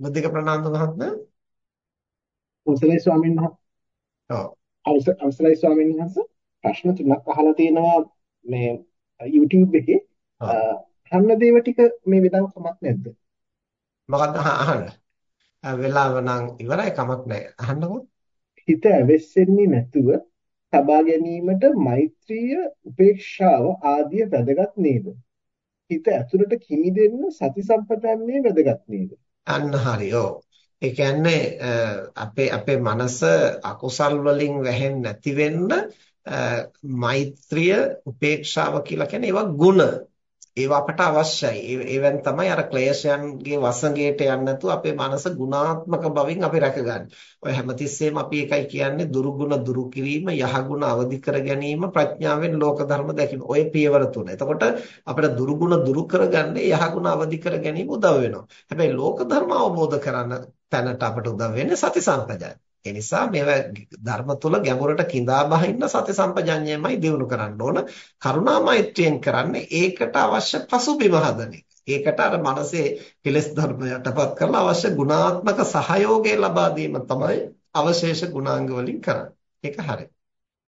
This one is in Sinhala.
බුද්ධික ප්‍රනාන්දු මහත්මයා අවසරයි ස්වාමීන් වහන්සේ. ඔව් අවසරයි ස්වාමීන් වහන්සේ. ප්‍රශ්න තුනක් අහලා තියෙනවා මේ YouTube එකේ. අහන්න දේව ටික මේ විදන් කමක් නැද්ද? මොකද්ද අහන්න? වෙලාව නම් ඉවරයි කමක් නැහැ. අහන්නකෝ. හිත ඇවෙස්සෙන්නේ නැතුව තබා ගැනීමට මෛත්‍රිය, උපේක්ෂාව ආදිය වැදගත් නේද? හිත ඇතුළට කිමිදෙන්න සති සම්පතන්නේ වැදගත් නේද? අන්න හරි. ඔව්. ඒ කියන්නේ අපේ අපේ මනස අකුසල් වලින් වැහෙන්නේ නැති වෙන්න මෛත්‍රිය උපේක්ෂාව කියලා කියන්නේ ඒවා ಗುಣ ඒවා අපට අවශ්‍යයි. ඒවෙන් තමයි අර ක්ලේශයන්ගේ වසඟයට යන්නේ නැතුව අපේ මනස ගුණාත්මක බවින් අපි රැකගන්නේ. ඔය හැමතිස්සෙම අපි එකයි කියන්නේ දුරුගුණ දුරු කිරීම, යහගුණ අවදි කර ගැනීම ප්‍රඥාවෙන් ලෝක ධර්ම දකින්න. ඔය පියවර තුන. එතකොට අපිට දුරුගුණ දුරු කරගන්න යහගුණ අවදි කර ගැනීම උදව් වෙනවා. හැබැයි ලෝක ධර්ම අවබෝධ කරන්න තැනට අපට උදව් වෙන්නේ සති සම්පජාය. ඒ නිසා මේවා ධර්ම තුල ගැඹුරට කිඳා බහින්න සති සම්පජඤ්ඤයමයි දිනු කරන්න ඕන. කරුණා මෛත්‍රියෙන් කරන්නේ ඒකට අවශ්‍ය පසුබිම හදන එක. ඒකට අර මනසේ කෙලෙස් ධර්ම යටපත් කරලා අවශ්‍ය ගුණාත්මක සහයෝගය ලබා දීම තමයි අවශේෂ ගුණාංග වලින් කරන්නේ. ඒක හරියි.